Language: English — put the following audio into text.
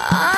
Ah!